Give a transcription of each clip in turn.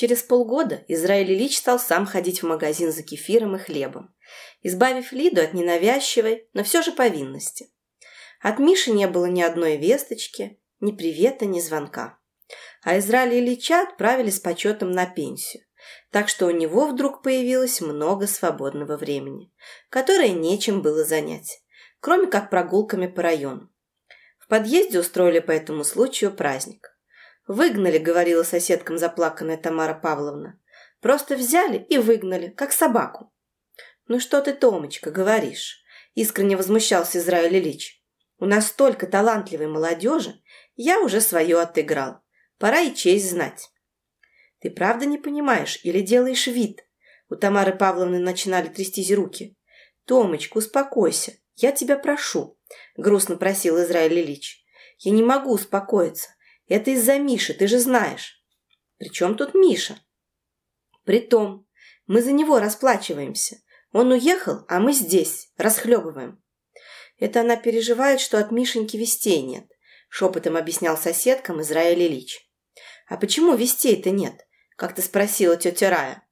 Через полгода Израиль Ильич стал сам ходить в магазин за кефиром и хлебом, избавив Лиду от ненавязчивой, но все же повинности. От Миши не было ни одной весточки, ни привета, ни звонка. А Израиля Ильича отправили с почетом на пенсию, так что у него вдруг появилось много свободного времени, которое нечем было занять, кроме как прогулками по району. В подъезде устроили по этому случаю праздник. «Выгнали», — говорила соседкам заплаканная Тамара Павловна. «Просто взяли и выгнали, как собаку». «Ну что ты, Томочка, говоришь?» — искренне возмущался Израиль Ильич. «У нас столько талантливой молодежи, я уже свое отыграл. Пора и честь знать». «Ты правда не понимаешь или делаешь вид?» У Тамары Павловны начинали трястись руки. «Томочка, успокойся, я тебя прошу», — грустно просил Израиль Ильич. «Я не могу успокоиться. Это из-за Миши, ты же знаешь». «При чем тут Миша?» «Притом, мы за него расплачиваемся. Он уехал, а мы здесь, расхлебываем». Это она переживает, что от Мишеньки вестей нет, шепотом объяснял соседкам Израиль Ильич. «А почему вестей-то нет?» – как-то спросила тетя Рая.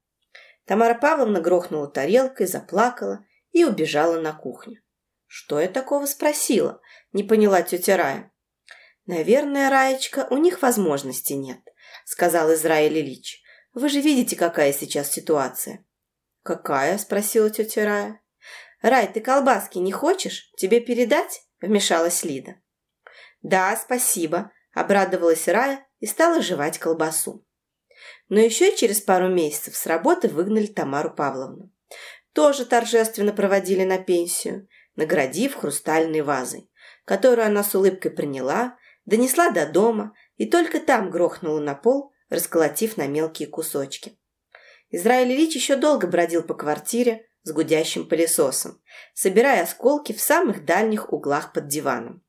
Тамара Павловна грохнула тарелкой, заплакала и убежала на кухню. «Что я такого спросила?» – не поняла тетя Рая. «Наверное, Раечка, у них возможности нет», – сказал Израиль Ильич. «Вы же видите, какая сейчас ситуация». «Какая?» – спросила тетя Рая. «Рай, ты колбаски не хочешь? Тебе передать?» – вмешалась Лида. «Да, спасибо», – обрадовалась Рая и стала жевать колбасу. Но еще через пару месяцев с работы выгнали Тамару Павловну. Тоже торжественно проводили на пенсию, наградив хрустальной вазой, которую она с улыбкой приняла, донесла до дома и только там грохнула на пол, расколотив на мелкие кусочки. Израиль Ильич еще долго бродил по квартире с гудящим пылесосом, собирая осколки в самых дальних углах под диваном.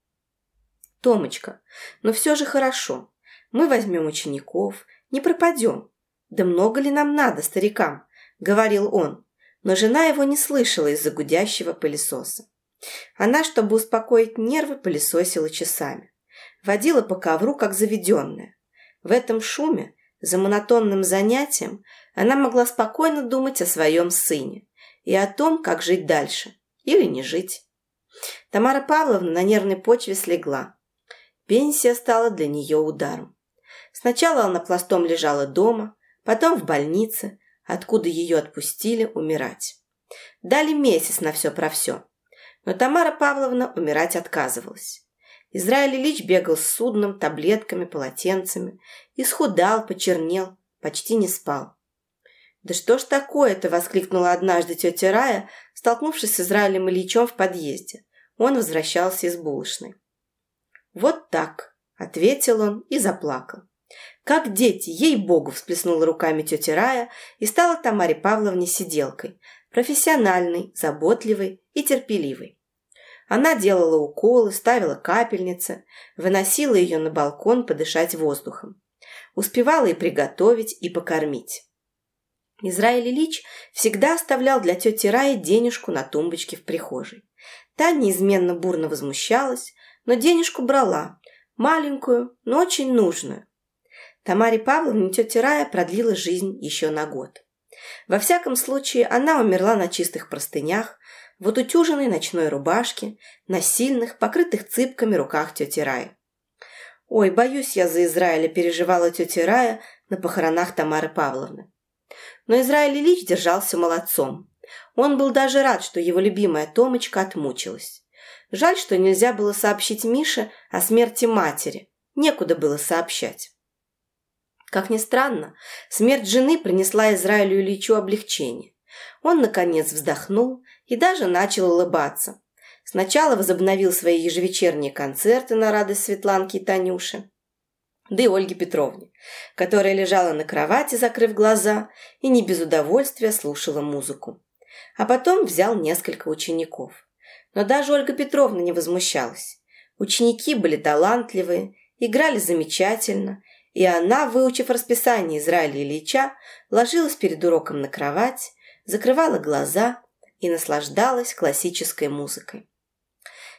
«Томочка, но все же хорошо. Мы возьмем учеников, не пропадем. Да много ли нам надо, старикам?» — говорил он. Но жена его не слышала из-за гудящего пылесоса. Она, чтобы успокоить нервы, пылесосила часами. Водила по ковру, как заведенная. В этом шуме, за монотонным занятием, она могла спокойно думать о своем сыне и о том, как жить дальше или не жить. Тамара Павловна на нервной почве слегла. Пенсия стала для нее ударом. Сначала она пластом лежала дома, потом в больнице, откуда ее отпустили умирать. Дали месяц на все про все. Но Тамара Павловна умирать отказывалась. Израиль Ильич бегал с судном, таблетками, полотенцами, исхудал, почернел, почти не спал. «Да что ж такое-то?» – воскликнула однажды тетя Рая, столкнувшись с Израилем Ильичем в подъезде. Он возвращался из булочной. «Вот так», – ответил он и заплакал. «Как дети, ей-богу!» – всплеснула руками тетя Рая и стала Тамаре Павловне сиделкой, профессиональной, заботливой и терпеливой. Она делала уколы, ставила капельницы, выносила ее на балкон подышать воздухом. Успевала и приготовить, и покормить. Израиль Ильич всегда оставлял для тети Раи денежку на тумбочке в прихожей. Та неизменно бурно возмущалась, но денежку брала, маленькую, но очень нужную. Тамаре Павловне тетя Рая продлила жизнь еще на год. Во всяком случае, она умерла на чистых простынях, в отутюженной ночной рубашке, на сильных, покрытых цыпками руках тети Раи. «Ой, боюсь я за Израиля», – переживала тетя Рая на похоронах Тамары Павловны. Но Израиль Ильич держался молодцом. Он был даже рад, что его любимая Томочка отмучилась. Жаль, что нельзя было сообщить Мише о смерти матери. Некуда было сообщать. Как ни странно, смерть жены принесла Израилю Ильичу облегчение. Он, наконец, вздохнул и даже начал улыбаться. Сначала возобновил свои ежевечерние концерты на радость Светланки и Танюши, да и Ольге Петровне, которая лежала на кровати, закрыв глаза, и не без удовольствия слушала музыку. А потом взял несколько учеников. Но даже Ольга Петровна не возмущалась. Ученики были талантливые, играли замечательно, и она, выучив расписание Израиля Ильича, ложилась перед уроком на кровать, закрывала глаза и наслаждалась классической музыкой.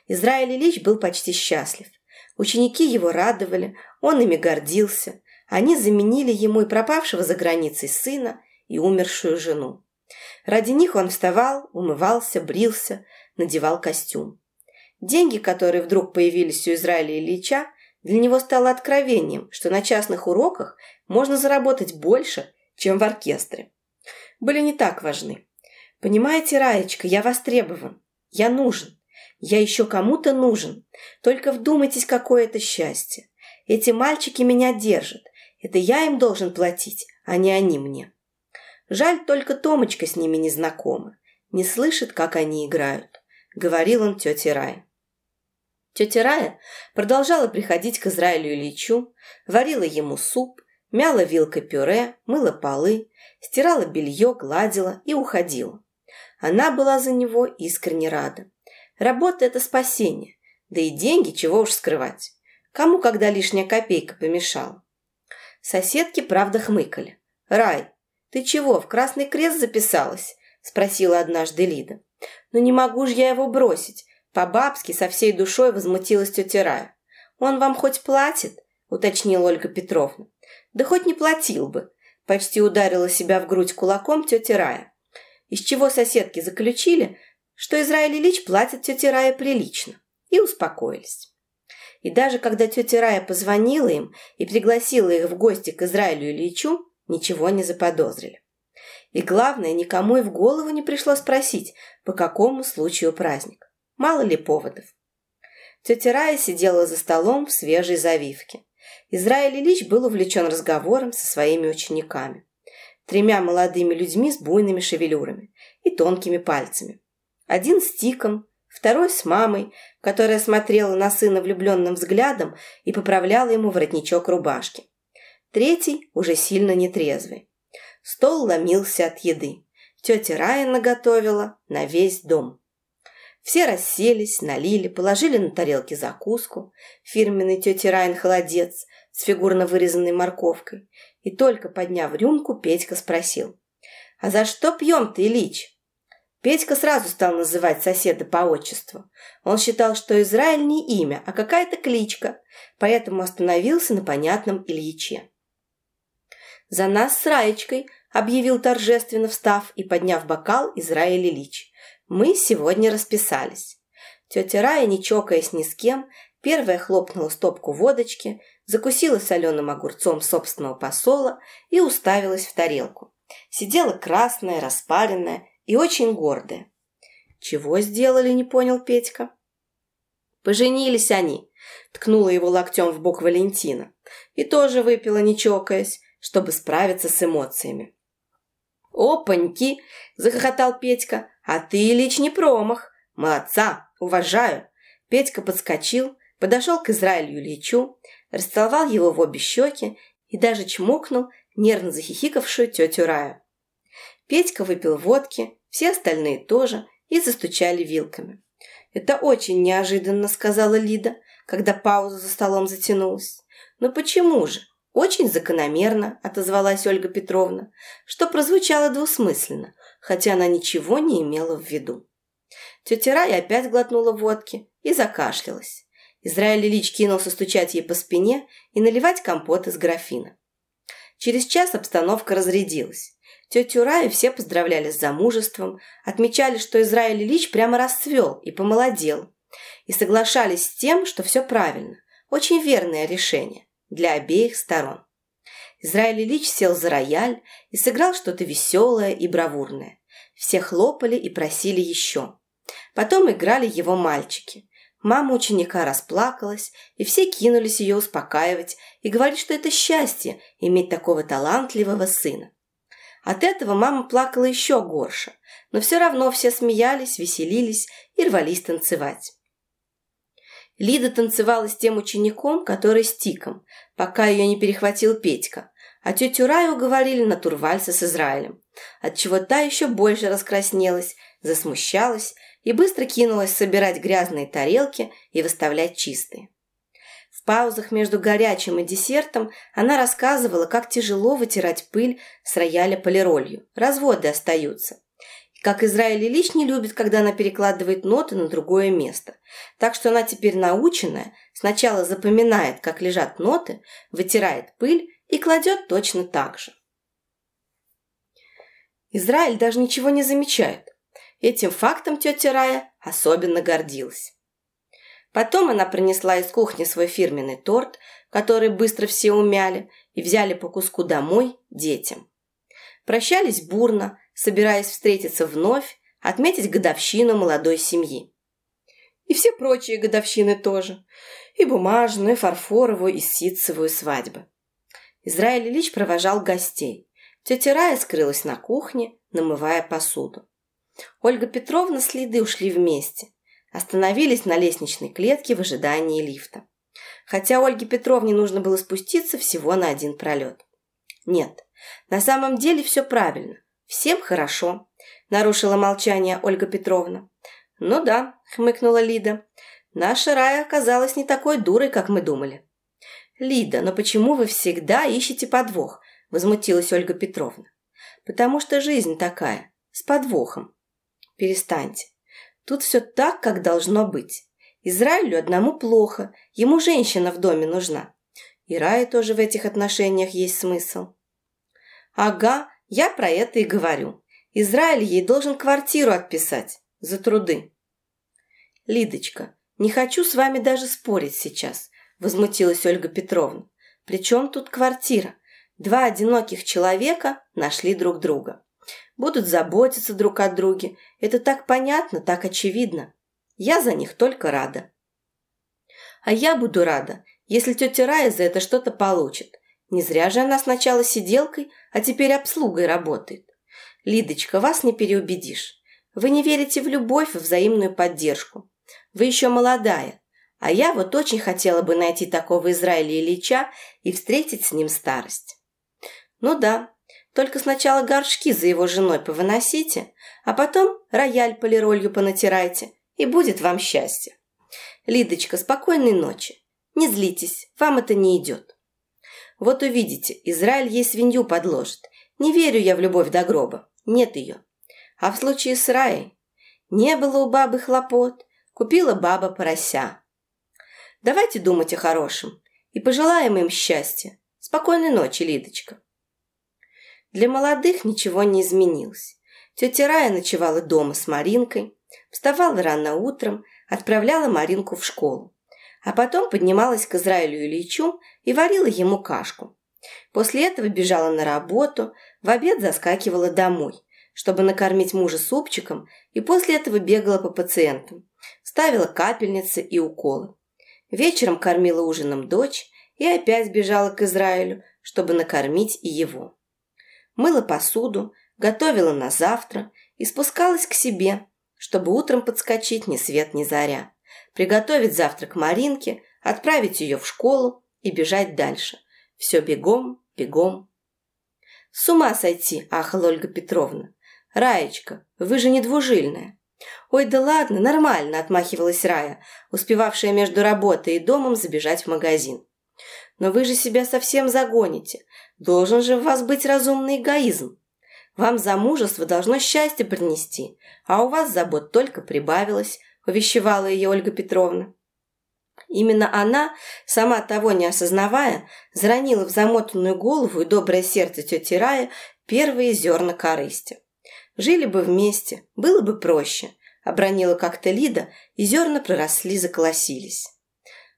Израиль Ильич был почти счастлив. Ученики его радовали, он ими гордился, Они заменили ему и пропавшего за границей сына, и умершую жену. Ради них он вставал, умывался, брился, надевал костюм. Деньги, которые вдруг появились у Израиля Ильича, для него стало откровением, что на частных уроках можно заработать больше, чем в оркестре. Были не так важны. Понимаете, Раечка, я востребован. Я нужен. Я еще кому-то нужен. Только вдумайтесь, какое это счастье. Эти мальчики меня держат. Это я им должен платить, а не они мне. Жаль, только Томочка с ними не знакома. Не слышит, как они играют. Говорил он тете Рае. Тетя Рая продолжала приходить к Израилю Ильичу, варила ему суп, мяла вилкой пюре, мыла полы, стирала белье, гладила и уходила. Она была за него искренне рада. Работа – это спасение, да и деньги, чего уж скрывать. Кому когда лишняя копейка помешала? Соседки, правда, хмыкали. «Рай, ты чего, в Красный Крест записалась?» – спросила однажды Лида. «Ну не могу же я его бросить. По-бабски со всей душой возмутилась тетя Рая. «Он вам хоть платит?» – уточнила Ольга Петровна. «Да хоть не платил бы», – почти ударила себя в грудь кулаком тетя Рая. Из чего соседки заключили, что Израиль Ильич платит тете Рая прилично, и успокоились. И даже когда тетя Рая позвонила им и пригласила их в гости к Израилю Ильичу, ничего не заподозрили. И главное, никому и в голову не пришло спросить, по какому случаю праздник. Мало ли поводов. Тетя Рая сидела за столом в свежей завивке. Израиль Ильич был увлечен разговором со своими учениками. Тремя молодыми людьми с буйными шевелюрами и тонкими пальцами. Один с тиком, второй с мамой, которая смотрела на сына влюбленным взглядом и поправляла ему воротничок рубашки. Третий уже сильно нетрезвый. Стол ломился от еды. Тетя Рая наготовила на весь дом. Все расселись, налили, положили на тарелки закуску, фирменный тети Райн холодец с фигурно вырезанной морковкой. И только подняв рюмку, Петька спросил. «А за что пьем ты, Ильич?» Петька сразу стал называть соседа по отчеству. Он считал, что Израиль не имя, а какая-то кличка, поэтому остановился на понятном Ильиче. «За нас с Раечкой», — объявил торжественно, встав и подняв бокал Израиль Ильич. Мы сегодня расписались. Тетя Рая, не чокаясь ни с кем, первая хлопнула стопку водочки, закусила соленым огурцом собственного посола и уставилась в тарелку. Сидела красная, распаренная и очень гордая. «Чего сделали?» – не понял Петька. «Поженились они», – ткнула его локтем в бок Валентина. И тоже выпила, не чокаясь, чтобы справиться с эмоциями. «Опаньки!» – захохотал Петька. «А ты, Ильич, не промах! Молодца! Уважаю!» Петька подскочил, подошел к Израилю Ильичу, расцеловал его в обе щеки и даже чмокнул нервно захихикавшую тетю Раю. Петька выпил водки, все остальные тоже, и застучали вилками. «Это очень неожиданно», — сказала Лида, когда пауза за столом затянулась. «Но почему же? «Очень закономерно», – отозвалась Ольга Петровна, что прозвучало двусмысленно, хотя она ничего не имела в виду. Тетя Рая опять глотнула водки и закашлялась. Израиль Ильич кинулся стучать ей по спине и наливать компот из графина. Через час обстановка разрядилась. Тетю Раю все поздравляли с замужеством, отмечали, что Израиль Ильич прямо расцвел и помолодел, и соглашались с тем, что все правильно, очень верное решение для обеих сторон. Израиль Ильич сел за рояль и сыграл что-то веселое и бравурное. Все хлопали и просили еще. Потом играли его мальчики. Мама ученика расплакалась, и все кинулись ее успокаивать и говорить, что это счастье иметь такого талантливого сына. От этого мама плакала еще горше, но все равно все смеялись, веселились и рвались танцевать. Лида танцевала с тем учеником, который с Тиком, пока ее не перехватил Петька, а тетю Раю уговорили на турвальса с Израилем, отчего та еще больше раскраснелась, засмущалась и быстро кинулась собирать грязные тарелки и выставлять чистые. В паузах между горячим и десертом она рассказывала, как тяжело вытирать пыль с рояля полиролью. Разводы остаются. Как Израиль Ильич не любит, когда она перекладывает ноты на другое место. Так что она теперь наученная, сначала запоминает, как лежат ноты, вытирает пыль и кладет точно так же. Израиль даже ничего не замечает. Этим фактом тетя Рая особенно гордилась. Потом она принесла из кухни свой фирменный торт, который быстро все умяли, и взяли по куску домой детям. Прощались бурно, собираясь встретиться вновь, отметить годовщину молодой семьи. И все прочие годовщины тоже. И бумажную, и фарфоровую, и ситцевую свадьбы. Израиль Ильич провожал гостей. Тетя Рая скрылась на кухне, намывая посуду. Ольга Петровна с Лидой ушли вместе. Остановились на лестничной клетке в ожидании лифта. Хотя Ольге Петровне нужно было спуститься всего на один пролет. Нет, на самом деле все правильно. Всем хорошо, нарушила молчание Ольга Петровна. Ну да, хмыкнула Лида. Наша Рая оказалась не такой дурой, как мы думали. Лида, но почему вы всегда ищете подвох? Возмутилась Ольга Петровна. Потому что жизнь такая, с подвохом. Перестаньте. Тут все так, как должно быть. Израилю одному плохо, ему женщина в доме нужна. И Рае тоже в этих отношениях есть смысл. Ага, я про это и говорю. Израиль ей должен квартиру отписать за труды. Лидочка, не хочу с вами даже спорить сейчас, возмутилась Ольга Петровна. Причем тут квартира? Два одиноких человека нашли друг друга будут заботиться друг о друге. Это так понятно, так очевидно. Я за них только рада. А я буду рада, если тетя Рая за это что-то получит. Не зря же она сначала сиделкой, а теперь обслугой работает. Лидочка, вас не переубедишь. Вы не верите в любовь, в взаимную поддержку. Вы еще молодая, а я вот очень хотела бы найти такого Израиля Ильича и встретить с ним старость. Ну да, только сначала горшки за его женой повыносите, а потом рояль полиролью понатирайте, и будет вам счастье. Лидочка, спокойной ночи. Не злитесь, вам это не идет. Вот увидите, Израиль ей свинью подложит. Не верю я в любовь до гроба. Нет ее. А в случае с Раей? Не было у бабы хлопот. Купила баба порося. Давайте думать о хорошем и пожелаем им счастья. Спокойной ночи, Лидочка. Для молодых ничего не изменилось. Тетя Рая ночевала дома с Маринкой, вставала рано утром, отправляла Маринку в школу. А потом поднималась к Израилю Ильичу и варила ему кашку. После этого бежала на работу, в обед заскакивала домой, чтобы накормить мужа супчиком, и после этого бегала по пациентам, ставила капельницы и уколы. Вечером кормила ужином дочь и опять бежала к Израилю, чтобы накормить и его мыла посуду, готовила на завтра и спускалась к себе, чтобы утром подскочить ни свет ни заря, приготовить завтрак Маринке, отправить ее в школу и бежать дальше. Все бегом, бегом. «С ума сойти!» – ахала Ольга Петровна. «Раечка, вы же не двужильная». «Ой, да ладно, нормально», – отмахивалась Рая, успевавшая между работой и домом забежать в магазин. «Но вы же себя совсем загоните. Должен же в вас быть разумный эгоизм. Вам замужество должно счастье принести, а у вас забот только прибавилось, увещевала ее Ольга Петровна. Именно она, сама того не осознавая, заронила в замотанную голову и доброе сердце тети Рая первые зерна корысти. Жили бы вместе, было бы проще, обронила как-то Лида, и зерна проросли, заколосились.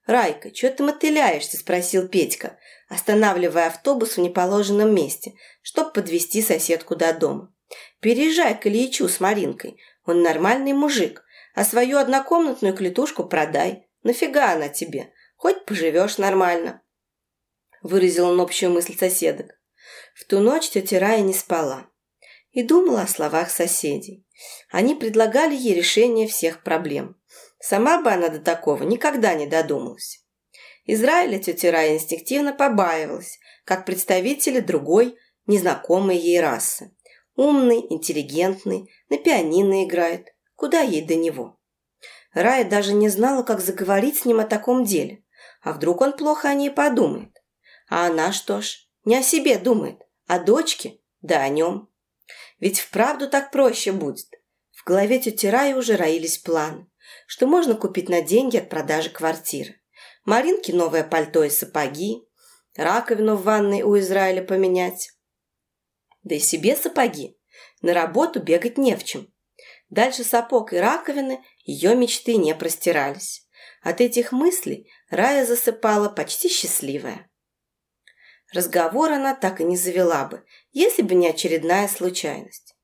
«Райка, что ты мотыляешься?» – спросил Петька, останавливая автобус в неположенном месте, чтобы подвести соседку до дома. «Переезжай к Ильичу с Маринкой, он нормальный мужик, а свою однокомнатную клетушку продай. Нафига она тебе? Хоть поживешь нормально». Выразил он общую мысль соседок. В ту ночь тетя Рая не спала и думала о словах соседей. Они предлагали ей решение всех проблем. Сама бы она до такого никогда не додумалась. Израиля тетя Рая инстинктивно побаивалась, как представители другой, незнакомой ей расы. Умный, интеллигентный, на пианино играет. Куда ей до него? Рая даже не знала, как заговорить с ним о таком деле. А вдруг он плохо о ней подумает? А она что ж, не о себе думает, о дочке, да о нем. Ведь вправду так проще будет. В голове тети Раи уже роились планы, что можно купить на деньги от продажи квартиры. Маринке новое пальто и сапоги, раковину в ванной у Израиля поменять. Да и себе сапоги. На работу бегать не в чем. Дальше сапог и раковины ее мечты не простирались. От этих мыслей Рая засыпала почти счастливая. Разговор она так и не завела бы, если бы не очередная случайность.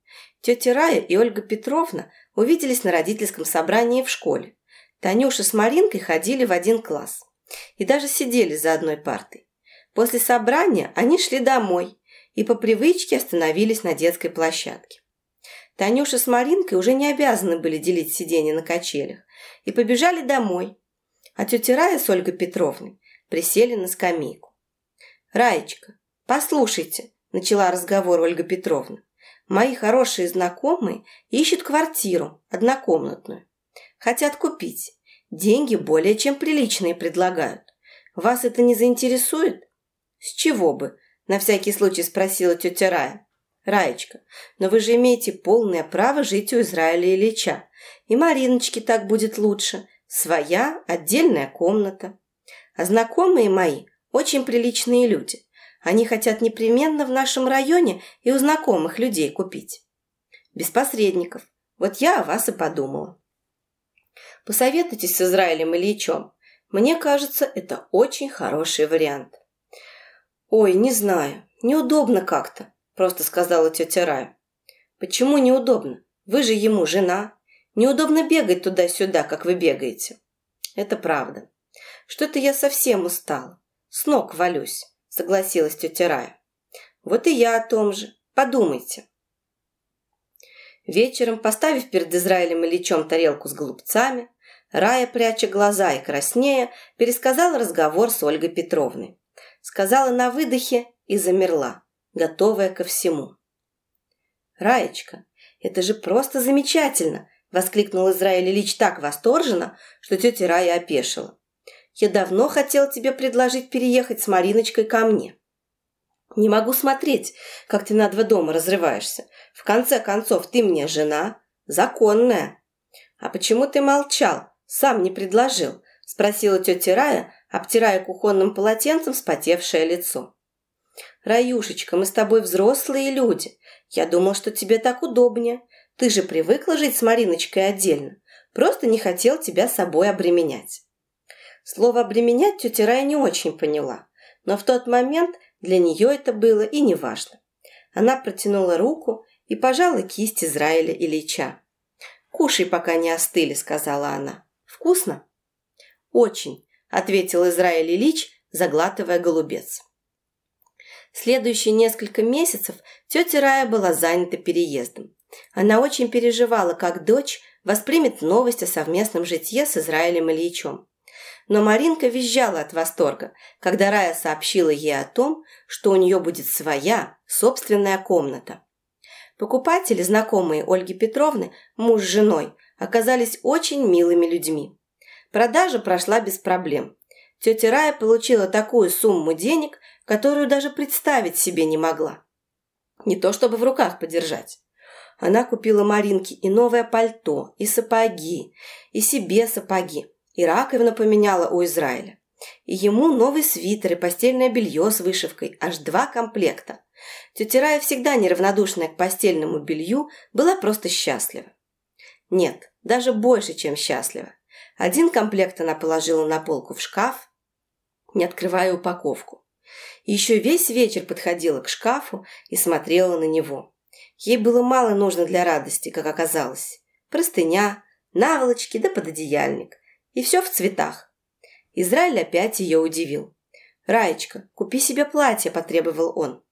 Тетя Рая и Ольга Петровна увиделись на родительском собрании в школе. Танюша с Маринкой ходили в один класс и даже сидели за одной партой. После собрания они шли домой и по привычке остановились на детской площадке. Танюша с Маринкой уже не обязаны были делить сиденье на качелях и побежали домой, а тетя Рая с Ольгой Петровной присели на скамейку. «Раечка, послушайте», – начала разговор Ольга Петровна, «мои хорошие знакомые ищут квартиру, однокомнатную. Хотят купить. Деньги более чем приличные предлагают. Вас это не заинтересует?» «С чего бы?» – на всякий случай спросила тетя Рая. «Раечка, но вы же имеете полное право жить у Израиля Ильича. И Мариночке так будет лучше. Своя отдельная комната. А знакомые мои очень приличные люди. Они хотят непременно в нашем районе и у знакомых людей купить. Без посредников. Вот я о вас и подумала. Посоветуйтесь с Израилем Ильичом. Мне кажется, это очень хороший вариант. Ой, не знаю, неудобно как-то просто сказала тетя Рая. Почему неудобно? Вы же ему жена. Неудобно бегать туда-сюда, как вы бегаете. Это правда. Что-то я совсем устала. С ног валюсь, согласилась тетя Рая. Вот и я о том же. Подумайте. Вечером, поставив перед Израилем Ильичем тарелку с голубцами, Рая, пряча глаза и краснея, пересказала разговор с Ольгой Петровной. Сказала на выдохе и замерла готовая ко всему. «Раечка, это же просто замечательно!» – воскликнул Израиль Ильич так восторженно, что тетя Рая опешила. «Я давно хотел тебе предложить переехать с Мариночкой ко мне. Не могу смотреть, как ты на два дома разрываешься. В конце концов, ты мне жена, законная. А почему ты молчал, сам не предложил?» – спросила тетя Рая, обтирая кухонным полотенцем спотевшее лицо. «Раюшечка, мы с тобой взрослые люди. Я думал, что тебе так удобнее. Ты же привыкла жить с Мариночкой отдельно. Просто не хотел тебя собой обременять». Слово «обременять» тетя Рая не очень поняла, но в тот момент для нее это было и неважно. Она протянула руку и пожала кисть Израиля Ильича. «Кушай, пока не остыли», — сказала она. «Вкусно?» «Очень», — ответил Израиль Ильич, заглатывая голубец. Следующие несколько месяцев тетя Рая была занята переездом. Она очень переживала, как дочь воспримет новость о совместном житье с Израилем Ильичем. Но Маринка визжала от восторга, когда Рая сообщила ей о том, что у нее будет своя, собственная комната. Покупатели, знакомые Ольги Петровны, муж с женой, оказались очень милыми людьми. Продажа прошла без проблем. Тетя Рая получила такую сумму денег, которую даже представить себе не могла. Не то чтобы в руках подержать. Она купила Маринке и новое пальто, и сапоги, и себе сапоги, и раковину поменяла у Израиля. И ему новый свитер и постельное белье с вышивкой, аж два комплекта. Тетя Рая, всегда неравнодушная к постельному белью, была просто счастлива. Нет, даже больше, чем счастлива. Один комплект она положила на полку в шкаф, не открывая упаковку еще весь вечер подходила к шкафу и смотрела на него. Ей было мало нужно для радости, как оказалось. Простыня, наволочки да пододеяльник. И все в цветах. Израиль опять ее удивил. «Раечка, купи себе платье», – потребовал он.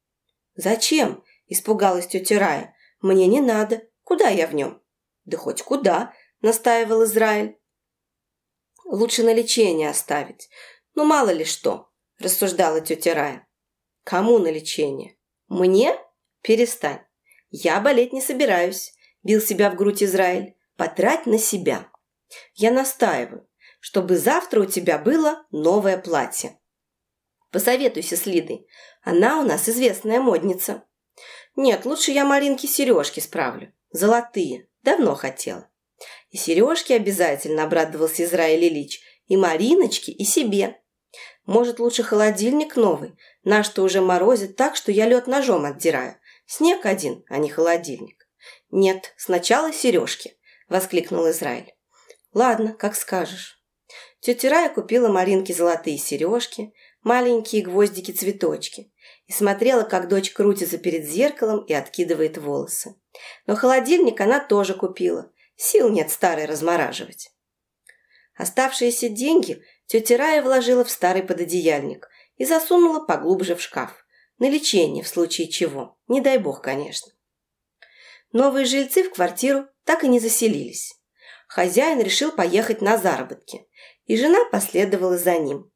«Зачем?» – испугалась тетя Рая. «Мне не надо. Куда я в нем?» «Да хоть куда», – настаивал Израиль. «Лучше на лечение оставить. Ну, мало ли что», – рассуждала тетя Рая. Кому на лечение? Мне? Перестань. Я болеть не собираюсь, бил себя в грудь Израиль. Потрать на себя. Я настаиваю, чтобы завтра у тебя было новое платье. Посоветуйся с Лидой. Она у нас известная модница. Нет, лучше я Маринке сережки справлю. Золотые. Давно хотела. И сережки обязательно, обрадовался Израиль Ильич. И Мариночке, и себе. Может, лучше холодильник новый? Наш-то уже морозит так, что я лед ножом отдираю. Снег один, а не холодильник. Нет, сначала сережки, воскликнул Израиль. Ладно, как скажешь. Тетя Рая купила Маринке золотые сережки, маленькие гвоздики-цветочки и смотрела, как дочь крутится перед зеркалом и откидывает волосы. Но холодильник она тоже купила. Сил нет старый размораживать. Оставшиеся деньги тетя Рая вложила в старый пододеяльник и засунула поглубже в шкаф. На лечение, в случае чего. Не дай бог, конечно. Новые жильцы в квартиру так и не заселились. Хозяин решил поехать на заработки, и жена последовала за ним.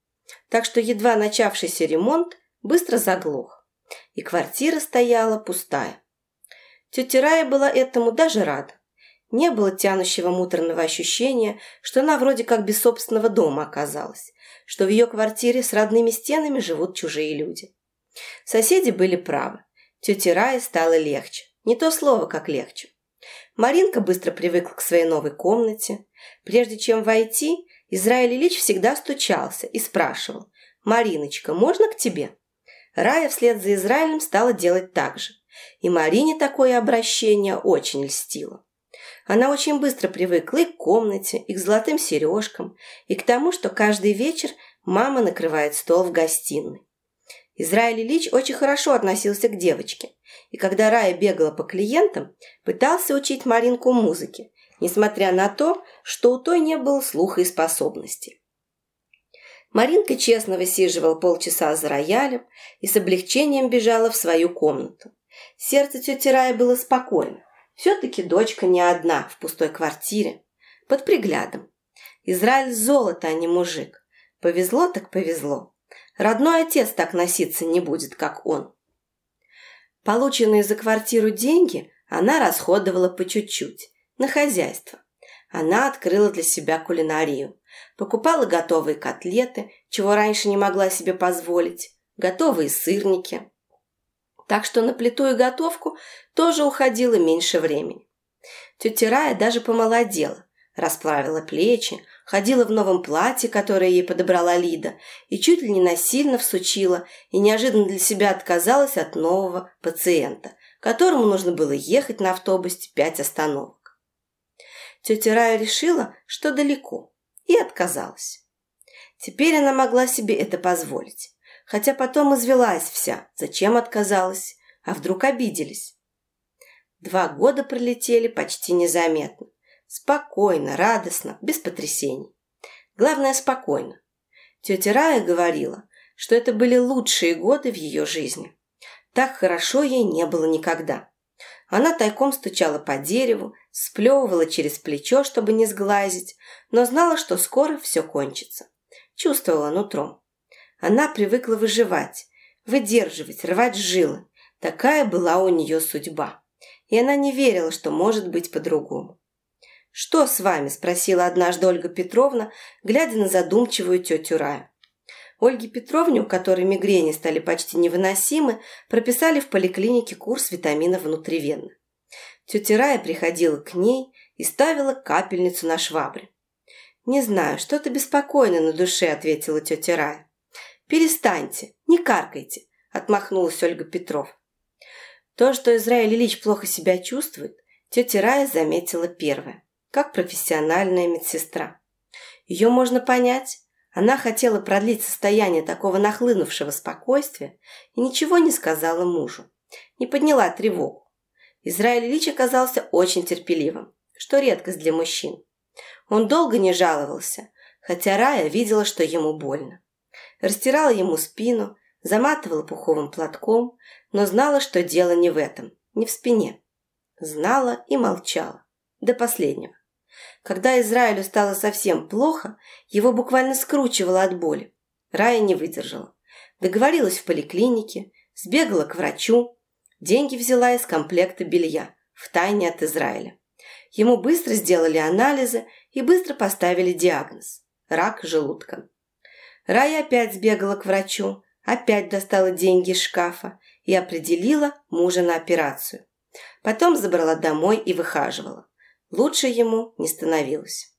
Так что едва начавшийся ремонт быстро заглох, и квартира стояла пустая. Тетя Рая была этому даже рада. Не было тянущего муторного ощущения, что она вроде как без собственного дома оказалась, что в ее квартире с родными стенами живут чужие люди. Соседи были правы. Тете Рае стало легче. Не то слово, как легче. Маринка быстро привыкла к своей новой комнате. Прежде чем войти, Израиль Ильич всегда стучался и спрашивал, «Мариночка, можно к тебе?» Рая вслед за Израилем стала делать так же. И Марине такое обращение очень льстило. Она очень быстро привыкла и к комнате, и к золотым сережкам, и к тому, что каждый вечер мама накрывает стол в гостиной. Израиль Ильич очень хорошо относился к девочке, и когда Рая бегала по клиентам, пытался учить Маринку музыке, несмотря на то, что у той не было слуха и способностей. Маринка честно высиживала полчаса за роялем и с облегчением бежала в свою комнату. Сердце тети Раи было спокойно. Все-таки дочка не одна в пустой квартире, под приглядом. Израиль золото, а не мужик. Повезло так повезло. Родной отец так носиться не будет, как он. Полученные за квартиру деньги она расходовала по чуть-чуть, на хозяйство. Она открыла для себя кулинарию. Покупала готовые котлеты, чего раньше не могла себе позволить, готовые сырники. Так что на плиту и готовку тоже уходило меньше времени. Тетя Рая даже помолодела, расправила плечи, ходила в новом платье, которое ей подобрала Лида, и чуть ли не насильно всучила, и неожиданно для себя отказалась от нового пациента, которому нужно было ехать на автобусе пять остановок. Тетя Рая решила, что далеко, и отказалась. Теперь она могла себе это позволить хотя потом извелась вся. Зачем отказалась? А вдруг обиделись? Два года пролетели почти незаметно. Спокойно, радостно, без потрясений. Главное, спокойно. Тетя Рая говорила, что это были лучшие годы в ее жизни. Так хорошо ей не было никогда. Она тайком стучала по дереву, сплевывала через плечо, чтобы не сглазить, но знала, что скоро все кончится. Чувствовала нутром. Она привыкла выживать, выдерживать, рвать жилы. Такая была у нее судьба. И она не верила, что может быть по-другому. «Что с вами?» – спросила однажды Ольга Петровна, глядя на задумчивую тетю Раю. Ольге Петровне, у которой мигрени стали почти невыносимы, прописали в поликлинике курс витаминов внутривенно. Тетя Рая приходила к ней и ставила капельницу на швабре. «Не знаю, что-то беспокойно на душе», – ответила тетя Рая. «Перестаньте, не каркайте», – отмахнулась Ольга Петров. То, что Израиль Ильич плохо себя чувствует, тетя Рая заметила первая, как профессиональная медсестра. Ее можно понять. Она хотела продлить состояние такого нахлынувшего спокойствия и ничего не сказала мужу. Не подняла тревогу. Израиль Ильич оказался очень терпеливым, что редкость для мужчин. Он долго не жаловался, хотя Рая видела, что ему больно растирала ему спину, заматывала пуховым платком, но знала, что дело не в этом, не в спине. Знала и молчала. До последнего. Когда Израилю стало совсем плохо, его буквально скручивало от боли. Рая не выдержала. Договорилась в поликлинике, сбегала к врачу, деньги взяла из комплекта белья, втайне от Израиля. Ему быстро сделали анализы и быстро поставили диагноз – рак желудка. Рая опять сбегала к врачу, опять достала деньги из шкафа и определила мужа на операцию. Потом забрала домой и выхаживала. Лучше ему не становилось.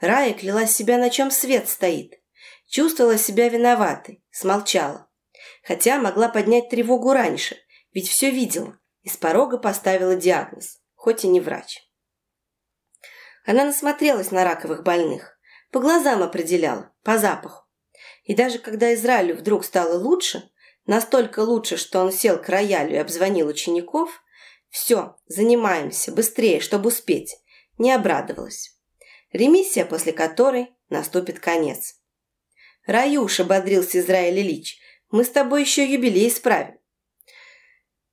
Рая кляла себя, на чем свет стоит. Чувствовала себя виноватой, смолчала. Хотя могла поднять тревогу раньше, ведь все видела. И с порога поставила диагноз, хоть и не врач. Она насмотрелась на раковых больных, по глазам определяла, по запаху. И даже когда Израилю вдруг стало лучше, настолько лучше, что он сел к роялю и обзвонил учеников, все, занимаемся, быстрее, чтобы успеть, не обрадовалась. Ремиссия, после которой наступит конец. «Раюша», — бодрился Израиль Ильич, — «мы с тобой еще юбилей справим».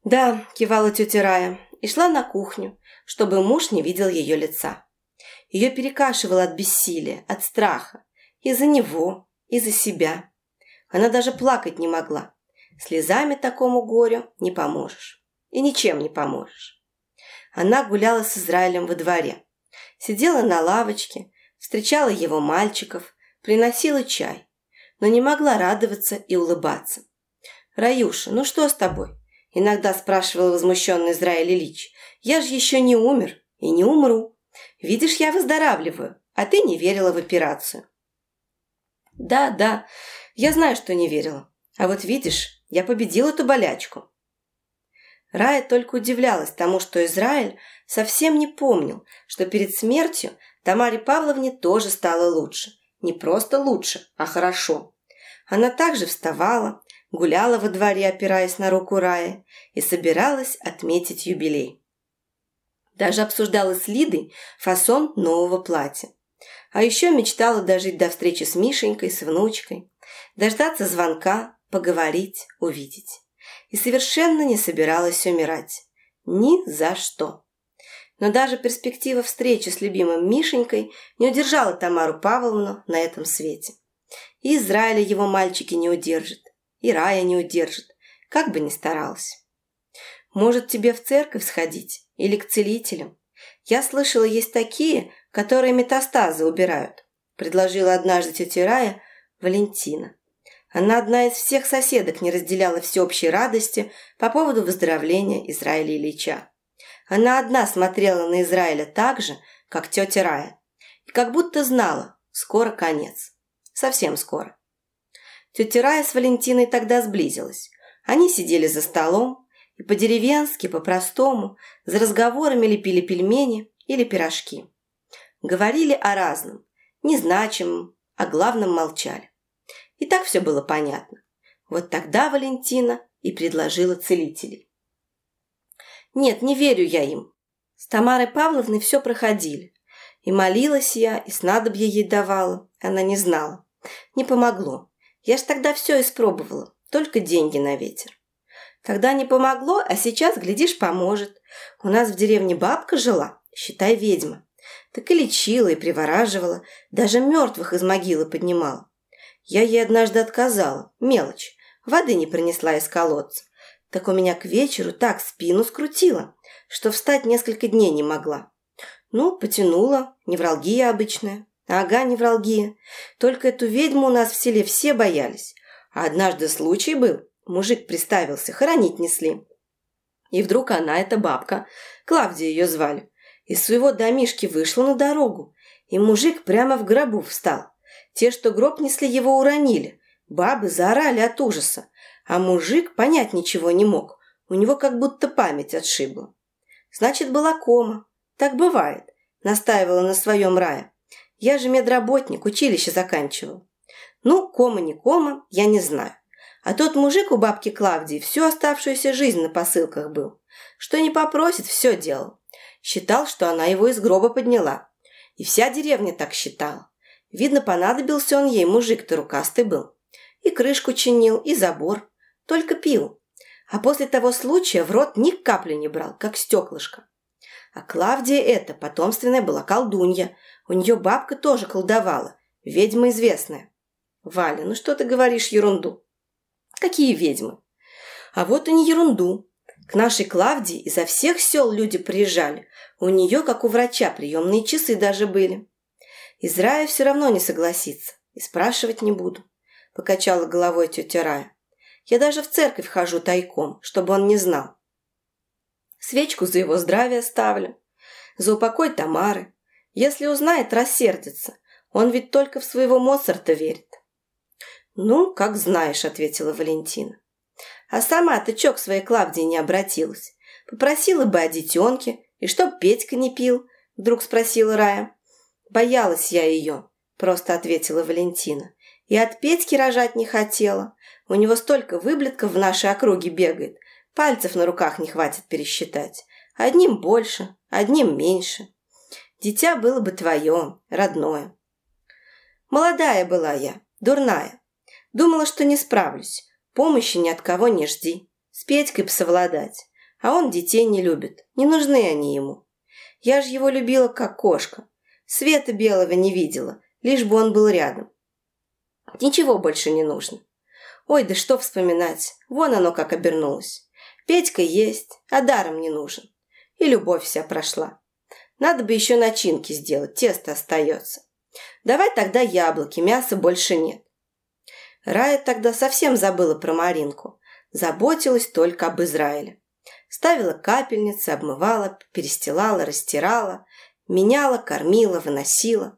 «Да», — кивала тетя Рая, и шла на кухню, чтобы муж не видел ее лица. Ее перекашивало от бессилия, от страха. И за него, и за себя. Она даже плакать не могла. Слезами такому горю не поможешь. И ничем не поможешь. Она гуляла с Израилем во дворе. Сидела на лавочке, встречала его мальчиков, приносила чай. Но не могла радоваться и улыбаться. «Раюша, ну что с тобой?» Иногда спрашивал возмущенный Израиль Ильич. «Я же еще не умер и не умру. Видишь, я выздоравливаю, а ты не верила в операцию». «Да, да, я знаю, что не верила. А вот видишь, я победил эту болячку». Рая только удивлялась тому, что Израиль совсем не помнил, что перед смертью Тамаре Павловне тоже стало лучше. Не просто лучше, а хорошо. Она также вставала, гуляла во дворе, опираясь на руку Рая, и собиралась отметить юбилей. Даже обсуждала с Лидой фасон нового платья. А еще мечтала дожить до встречи с Мишенькой, с внучкой, дождаться звонка, поговорить, увидеть. И совершенно не собиралась умирать. Ни за что. Но даже перспектива встречи с любимым Мишенькой не удержала Тамару Павловну на этом свете. И Израиля его мальчики не удержат, и Рая не удержит, как бы ни старался. Может, тебе в церковь сходить или к целителям? Я слышала, есть такие, которые метастазы убирают», предложила однажды тетя Рая Валентина. Она одна из всех соседок не разделяла всеобщей радости по поводу выздоровления Израиля Ильича. Она одна смотрела на Израиля так же, как тетя Рая, и как будто знала, скоро конец. Совсем скоро. Тетя Рая с Валентиной тогда сблизилась. Они сидели за столом, и по-деревенски, по-простому, за разговорами лепили пельмени или пирожки. Говорили о разном, незначимом, о главном молчали. И так все было понятно. Вот тогда Валентина и предложила целителей. Нет, не верю я им. С Тамарой Павловной все проходили. И молилась я, и снадобье ей давала. Она не знала. Не помогло. Я ж тогда все испробовала. Только деньги на ветер. Тогда не помогло, а сейчас, глядишь, поможет. У нас в деревне бабка жила, считай, ведьма. Так и лечила, и привораживала, даже мертвых из могилы поднимала. Я ей однажды отказала, мелочь, воды не принесла из колодца. Так у меня к вечеру так спину скрутила, что встать несколько дней не могла. Ну, потянула, невралгия обычная. Ага, невралгия. Только эту ведьму у нас в селе все боялись. А однажды случай был, Мужик приставился, хоронить несли. И вдруг она, эта бабка, Клавдия ее звали, из своего домишки вышла на дорогу, и мужик прямо в гробу встал. Те, что гроб несли, его уронили. Бабы заорали от ужаса, а мужик понять ничего не мог. У него как будто память отшибла. Значит, была кома. Так бывает, настаивала на своем рае. Я же медработник, училище заканчивал. Ну, кома не кома, я не знаю. А тот мужик у бабки Клавдии всю оставшуюся жизнь на посылках был. Что не попросит, все делал. Считал, что она его из гроба подняла. И вся деревня так считала. Видно, понадобился он ей, мужик-то рукастый был. И крышку чинил, и забор. Только пил. А после того случая в рот ни капли не брал, как стеклышко. А Клавдия эта потомственная была колдунья. У нее бабка тоже колдовала. Ведьма известная. Валя, ну что ты говоришь ерунду? Какие ведьмы? А вот и не ерунду. К нашей Клавдии изо всех сел люди приезжали. У нее, как у врача, приемные часы даже были. Израя все равно не согласится. И спрашивать не буду. Покачала головой тетя Рая. Я даже в церковь хожу тайком, чтобы он не знал. Свечку за его здравие ставлю. За упокой Тамары. Если узнает, рассердится. Он ведь только в своего Моцарта верит. «Ну, как знаешь», — ответила Валентина. «А сама ты чё своей Клавдии не обратилась? Попросила бы о детенке, и чтоб Петька не пил», — вдруг спросила Рая. «Боялась я ее», — просто ответила Валентина. «И от Петьки рожать не хотела. У него столько выблетков в нашей округе бегает. Пальцев на руках не хватит пересчитать. Одним больше, одним меньше. Дитя было бы твое, родное. Молодая была я, дурная. Думала, что не справлюсь. Помощи ни от кого не жди. С Петькой б совладать. А он детей не любит. Не нужны они ему. Я же его любила, как кошка. Света белого не видела, лишь бы он был рядом. Ничего больше не нужно. Ой, да что вспоминать. Вон оно как обернулось. Петька есть, а даром не нужен. И любовь вся прошла. Надо бы еще начинки сделать, тесто остается. Давай тогда яблоки, мяса больше нет. Рая тогда совсем забыла про Маринку. Заботилась только об Израиле. Ставила капельницы, обмывала, перестилала, растирала, меняла, кормила, выносила.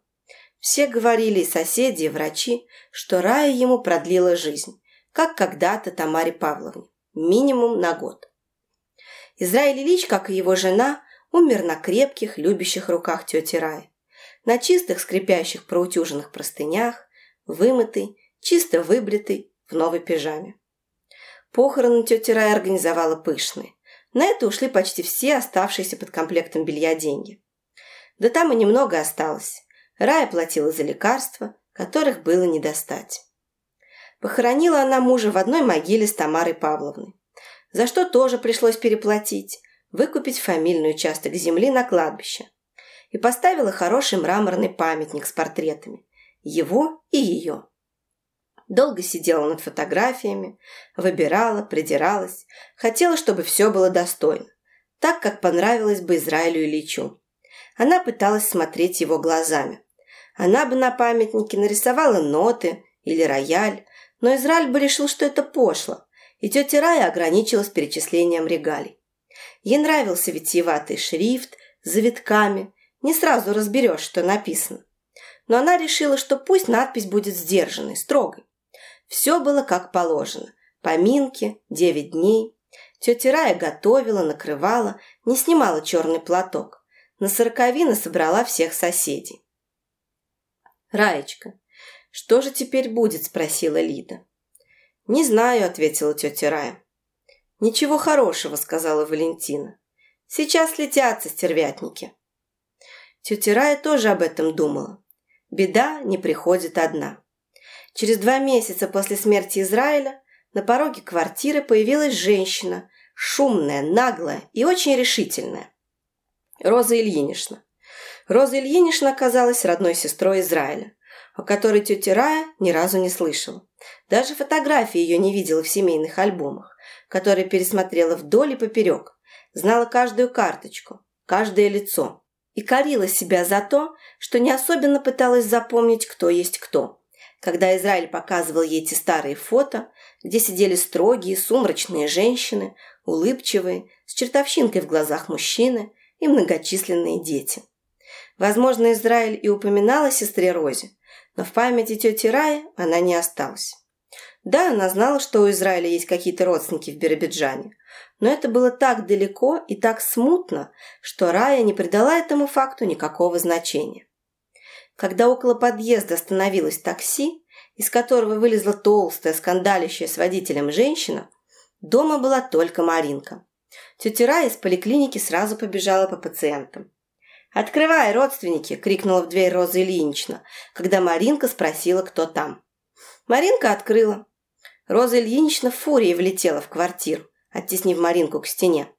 Все говорили, и соседи, и врачи, что Рая ему продлила жизнь, как когда-то Тамаре Павловне, минимум на год. Израиль Ильич, как и его жена, умер на крепких, любящих руках тети Раи, на чистых, скрипящих, проутюженных простынях, вымытый, чисто выбритый, в новой пижаме. Похороны тети Раи организовала пышные. На это ушли почти все оставшиеся под комплектом белья деньги. Да там и немного осталось. Рая платила за лекарства, которых было не достать. Похоронила она мужа в одной могиле с Тамарой Павловной, за что тоже пришлось переплатить, выкупить фамильный участок земли на кладбище и поставила хороший мраморный памятник с портретами его и ее. Долго сидела над фотографиями, выбирала, придиралась, хотела, чтобы все было достойно, так, как понравилось бы Израилю Ильичу. Она пыталась смотреть его глазами. Она бы на памятнике нарисовала ноты или рояль, но Израиль бы решил, что это пошло, и тетя Рая ограничилась перечислением регалий. Ей нравился витиеватый шрифт с завитками, не сразу разберешь, что написано. Но она решила, что пусть надпись будет сдержанной, строгой. Все было как положено. Поминки, девять дней. Тетя Рая готовила, накрывала, не снимала черный платок. На сороковины собрала всех соседей. «Раечка, что же теперь будет?» – спросила Лида. «Не знаю», – ответила тетя Рая. «Ничего хорошего», – сказала Валентина. «Сейчас летятся стервятники». Тетя Рая тоже об этом думала. Беда не приходит одна. Через два месяца после смерти Израиля на пороге квартиры появилась женщина, шумная, наглая и очень решительная. Роза Ильинична. Роза Ильинична оказалась родной сестрой Израиля, о которой тетя Рая ни разу не слышала. Даже фотографии ее не видела в семейных альбомах, которые пересмотрела вдоль и поперек. Знала каждую карточку, каждое лицо. И корила себя за то, что не особенно пыталась запомнить, кто есть кто. Когда Израиль показывал ей эти старые фото, где сидели строгие, сумрачные женщины, улыбчивые, с чертовщинкой в глазах мужчины и многочисленные дети. Возможно, Израиль и упоминал о сестре Розе, но в памяти тети Раи она не осталась. Да, она знала, что у Израиля есть какие-то родственники в Биробиджане, но это было так далеко и так смутно, что Рая не придала этому факту никакого значения. Когда около подъезда остановилось такси, из которого вылезла толстая, скандалящая с водителем женщина, дома была только Маринка. Тетя Рая из поликлиники сразу побежала по пациентам. «Открывай, родственники!» – крикнула в дверь Роза Ильинична, когда Маринка спросила, кто там. Маринка открыла. Роза Ильинична в фурии влетела в квартиру, оттеснив Маринку к стене.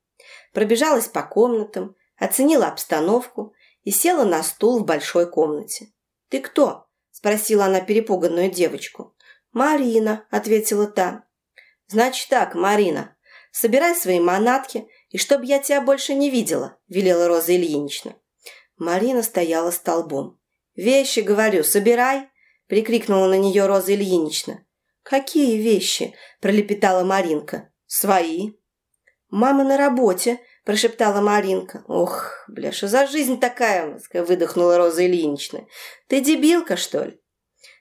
Пробежалась по комнатам, оценила обстановку и села на стул в большой комнате. «Ты кто?» – спросила она перепуганную девочку. «Марина», – ответила та. «Значит так, Марина, собирай свои манатки, и чтоб я тебя больше не видела», – велела Роза Ильинична. Марина стояла столбом. «Вещи, говорю, собирай!» – прикрикнула на нее Роза Ильинична. «Какие вещи?» – пролепетала Маринка. «Свои». «Мама на работе», – прошептала Маринка. «Ох, бля, что за жизнь такая?» – выдохнула Роза Ильинична. «Ты дебилка, что ли?»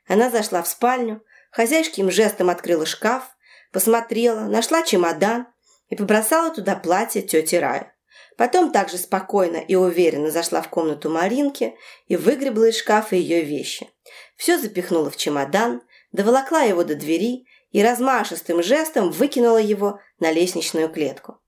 Она зашла в спальню, Хозяйка им жестом открыла шкаф, посмотрела, нашла чемодан и побросала туда платье тети Рая. Потом также спокойно и уверенно зашла в комнату Маринки и выгребла из шкафа ее вещи. Все запихнула в чемодан, доволокла его до двери и размашистым жестом выкинула его на лестничную клетку.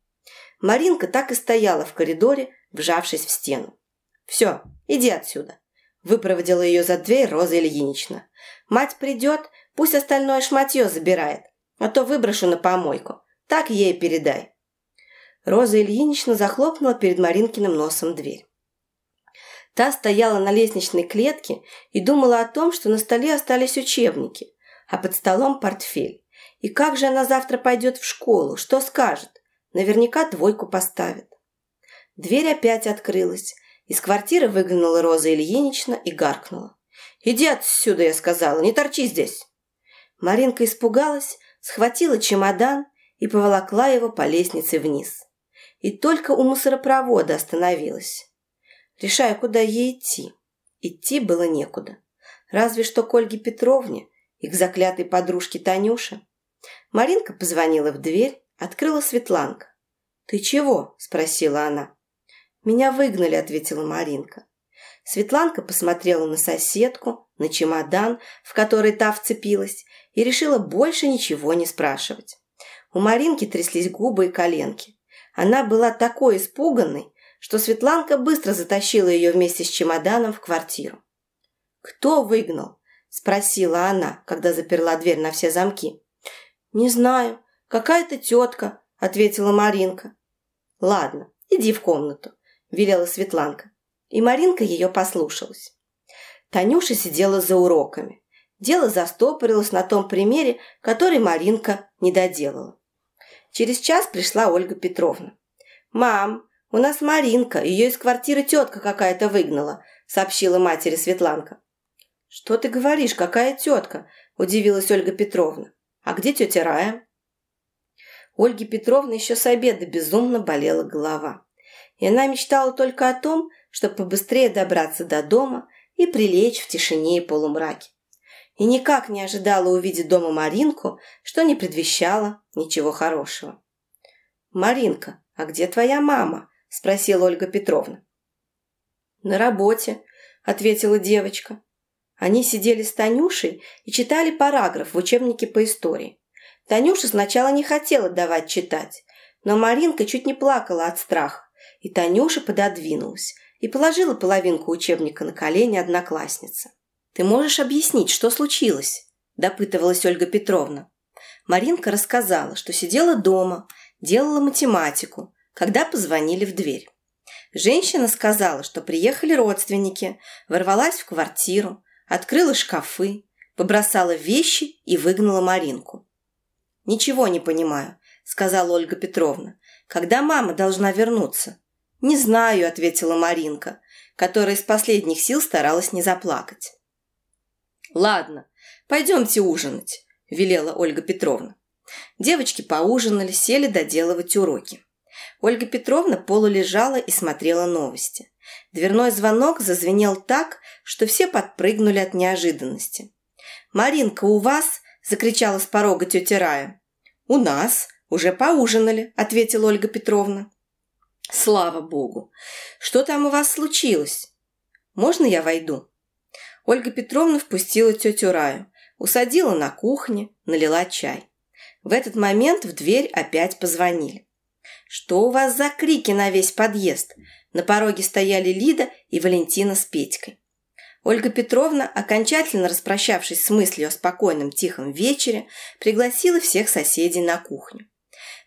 Маринка так и стояла в коридоре, вжавшись в стену. «Все, иди отсюда!» Выпроводила ее за дверь Роза Ильинична. «Мать придет, пусть остальное шматье забирает, а то выброшу на помойку. Так ей передай». Роза Ильинична захлопнула перед Маринкиным носом дверь. Та стояла на лестничной клетке и думала о том, что на столе остались учебники, а под столом портфель. И как же она завтра пойдет в школу? Что скажет? Наверняка двойку поставит. Дверь опять открылась. Из квартиры выглянула Роза Ильинична и гаркнула. «Иди отсюда!» – я сказала. «Не торчи здесь!» Маринка испугалась, схватила чемодан и поволокла его по лестнице вниз. И только у мусоропровода остановилась. Решая, куда ей идти. Идти было некуда. Разве что к Ольге Петровне и к заклятой подружке Танюше. Маринка позвонила в дверь, открыла Светланка. «Ты чего?» – спросила она. «Меня выгнали», – ответила Маринка. Светланка посмотрела на соседку, на чемодан, в который та вцепилась, и решила больше ничего не спрашивать. У Маринки тряслись губы и коленки. Она была такой испуганной, что Светланка быстро затащила ее вместе с чемоданом в квартиру. «Кто выгнал?» – спросила она, когда заперла дверь на все замки. «Не знаю. Какая-то тетка», – ответила Маринка. «Ладно, иди в комнату», – велела Светланка. И Маринка ее послушалась. Танюша сидела за уроками. Дело застопорилось на том примере, который Маринка не доделала. Через час пришла Ольга Петровна. «Мам, у нас Маринка, ее из квартиры тетка какая-то выгнала», сообщила матери Светланка. «Что ты говоришь, какая тетка?» удивилась Ольга Петровна. «А где тетя Рая?» Ольге Петровне еще с обеда безумно болела голова. И она мечтала только о том, чтобы побыстрее добраться до дома и прилечь в тишине и полумраке и никак не ожидала увидеть дома Маринку, что не предвещало ничего хорошего. «Маринка, а где твоя мама?» – спросила Ольга Петровна. «На работе», – ответила девочка. Они сидели с Танюшей и читали параграф в учебнике по истории. Танюша сначала не хотела давать читать, но Маринка чуть не плакала от страха, и Танюша пододвинулась и положила половинку учебника на колени одноклассницы. «Ты можешь объяснить, что случилось?» – допытывалась Ольга Петровна. Маринка рассказала, что сидела дома, делала математику, когда позвонили в дверь. Женщина сказала, что приехали родственники, ворвалась в квартиру, открыла шкафы, побросала вещи и выгнала Маринку. «Ничего не понимаю», – сказала Ольга Петровна. «Когда мама должна вернуться?» «Не знаю», – ответила Маринка, которая из последних сил старалась не заплакать. «Ладно, пойдемте ужинать», – велела Ольга Петровна. Девочки поужинали, сели доделывать уроки. Ольга Петровна полулежала и смотрела новости. Дверной звонок зазвенел так, что все подпрыгнули от неожиданности. «Маринка, у вас?» – закричала с порога тетя Рая. «У нас. Уже поужинали», – ответила Ольга Петровна. «Слава Богу! Что там у вас случилось? Можно я войду?» Ольга Петровна впустила тетю Раю, усадила на кухне, налила чай. В этот момент в дверь опять позвонили. «Что у вас за крики на весь подъезд?» На пороге стояли Лида и Валентина с Петькой. Ольга Петровна, окончательно распрощавшись с мыслью о спокойном тихом вечере, пригласила всех соседей на кухню.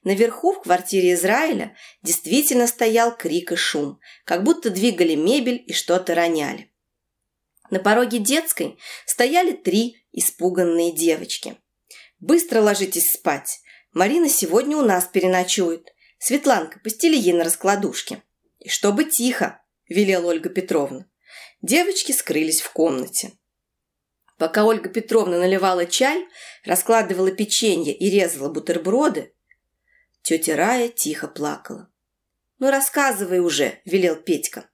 Наверху, в квартире Израиля, действительно стоял крик и шум, как будто двигали мебель и что-то роняли. На пороге детской стояли три испуганные девочки. «Быстро ложитесь спать. Марина сегодня у нас переночует. Светланка, постели ей на раскладушке». «И чтобы тихо», – велела Ольга Петровна. Девочки скрылись в комнате. Пока Ольга Петровна наливала чай, раскладывала печенье и резала бутерброды, тетя Рая тихо плакала. «Ну, рассказывай уже», – велел Петька.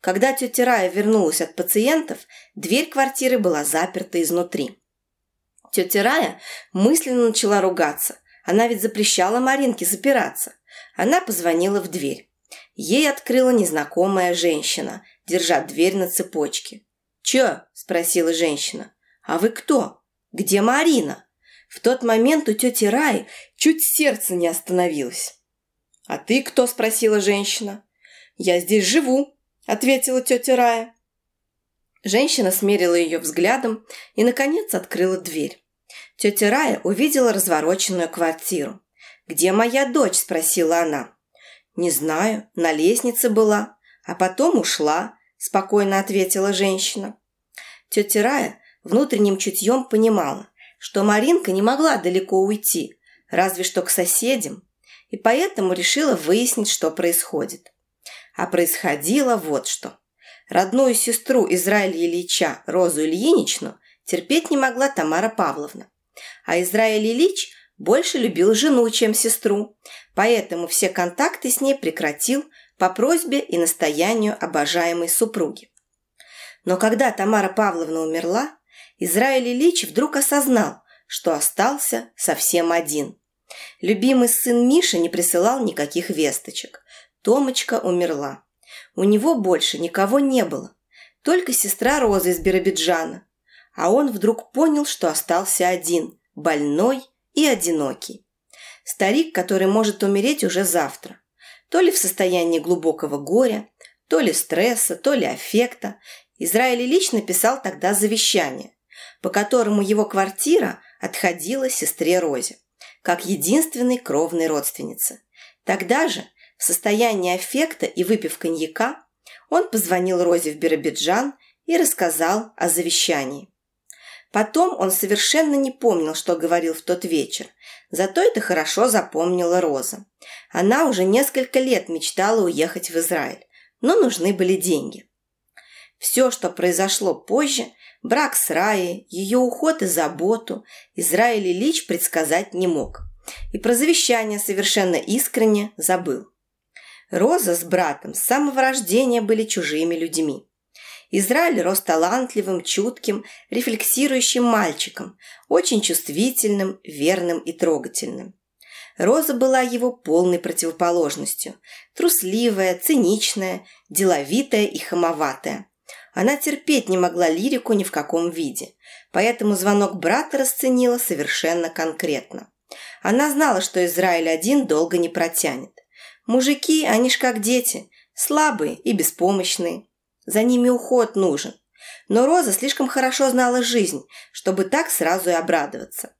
Когда тетя Рая вернулась от пациентов, дверь квартиры была заперта изнутри. Тетя Рая мысленно начала ругаться. Она ведь запрещала Маринке запираться. Она позвонила в дверь. Ей открыла незнакомая женщина, держа дверь на цепочке. «Чё?» – спросила женщина. «А вы кто? Где Марина?» В тот момент у тети Раи чуть сердце не остановилось. «А ты кто?» – спросила женщина. «Я здесь живу», – ответила тетя Рая. Женщина смерила ее взглядом и, наконец, открыла дверь. Тетя Рая увидела развороченную квартиру. «Где моя дочь?» – спросила она. «Не знаю, на лестнице была, а потом ушла», – спокойно ответила женщина. Тетя Рая внутренним чутьем понимала, что Маринка не могла далеко уйти, разве что к соседям, и поэтому решила выяснить, что происходит. А происходило вот что. Родную сестру Израиля Ильича, Розу Ильиничну, терпеть не могла Тамара Павловна. А Израиль Ильич больше любил жену, чем сестру, поэтому все контакты с ней прекратил по просьбе и настоянию обожаемой супруги. Но когда Тамара Павловна умерла, Израиль Ильич вдруг осознал, что остался совсем один. Любимый сын Миша не присылал никаких весточек. Томочка умерла. У него больше никого не было. Только сестра Роза из Биробиджана. А он вдруг понял, что остался один, больной и одинокий. Старик, который может умереть уже завтра. То ли в состоянии глубокого горя, то ли стресса, то ли аффекта. Израиль Ильич написал тогда завещание, по которому его квартира отходила сестре Розе, как единственной кровной родственнице. Тогда же, в состоянии аффекта и выпив коньяка, он позвонил Розе в Биробиджан и рассказал о завещании. Потом он совершенно не помнил, что говорил в тот вечер. Зато это хорошо запомнила Роза. Она уже несколько лет мечтала уехать в Израиль, но нужны были деньги. Все, что произошло позже, брак с Раей, ее уход и заботу, Израиль Ильич предсказать не мог. И про завещание совершенно искренне забыл. Роза с братом с самого рождения были чужими людьми. Израиль рос талантливым, чутким, рефлексирующим мальчиком, очень чувствительным, верным и трогательным. Роза была его полной противоположностью. Трусливая, циничная, деловитая и хамоватая. Она терпеть не могла лирику ни в каком виде, поэтому звонок брата расценила совершенно конкретно. Она знала, что Израиль один долго не протянет. Мужики, они ж как дети, слабые и беспомощные. За ними уход нужен. Но Роза слишком хорошо знала жизнь, чтобы так сразу и обрадоваться.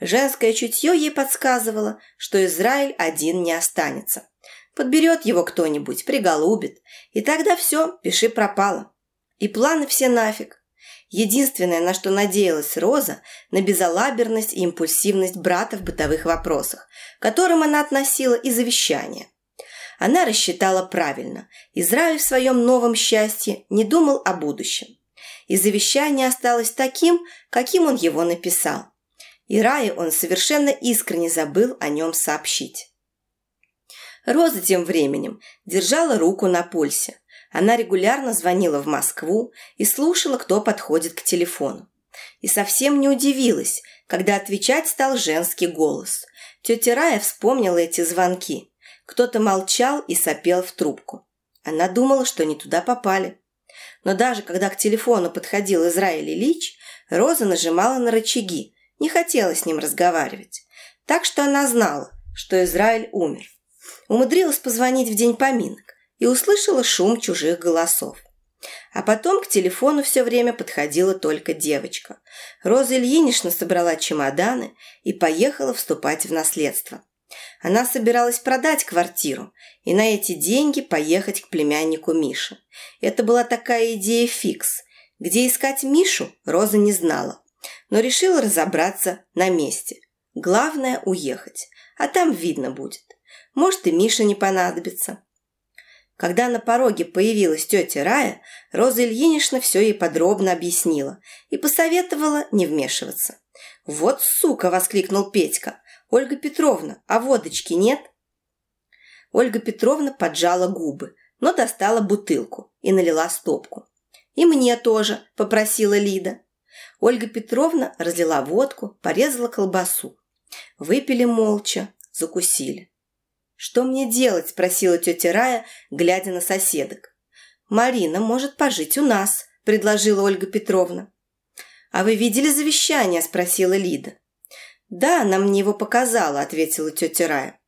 Женское чутье ей подсказывало, что Израиль один не останется. Подберет его кто-нибудь, приголубит, и тогда все, пиши пропало. И планы все нафиг. Единственное, на что надеялась Роза, на безалаберность и импульсивность брата в бытовых вопросах, к которым она относила и завещание. Она рассчитала правильно. Израиль в своем новом счастье не думал о будущем. И завещание осталось таким, каким он его написал. И Рае он совершенно искренне забыл о нем сообщить. Роза тем временем держала руку на пульсе. Она регулярно звонила в Москву и слушала, кто подходит к телефону. И совсем не удивилась, когда отвечать стал женский голос. Тетя Рая вспомнила эти звонки. Кто-то молчал и сопел в трубку. Она думала, что не туда попали. Но даже когда к телефону подходил Израиль Ильич, Роза нажимала на рычаги, не хотела с ним разговаривать. Так что она знала, что Израиль умер. Умудрилась позвонить в день поминок и услышала шум чужих голосов. А потом к телефону все время подходила только девочка. Роза Ильинична собрала чемоданы и поехала вступать в наследство. Она собиралась продать квартиру и на эти деньги поехать к племяннику Миши. Это была такая идея фикс. Где искать Мишу, Роза не знала, но решила разобраться на месте. Главное – уехать, а там видно будет. Может, и Миша не понадобится. Когда на пороге появилась тетя Рая, Роза Ильинична все ей подробно объяснила и посоветовала не вмешиваться. «Вот сука!» – воскликнул Петька. «Ольга Петровна, а водочки нет?» Ольга Петровна поджала губы, но достала бутылку и налила стопку. «И мне тоже», – попросила Лида. Ольга Петровна разлила водку, порезала колбасу. Выпили молча, закусили. «Что мне делать?» – спросила тетя Рая, глядя на соседок. «Марина может пожить у нас», – предложила Ольга Петровна. «А вы видели завещание?» – спросила Лида. «Да, она мне его показала», – ответила тетя Рая.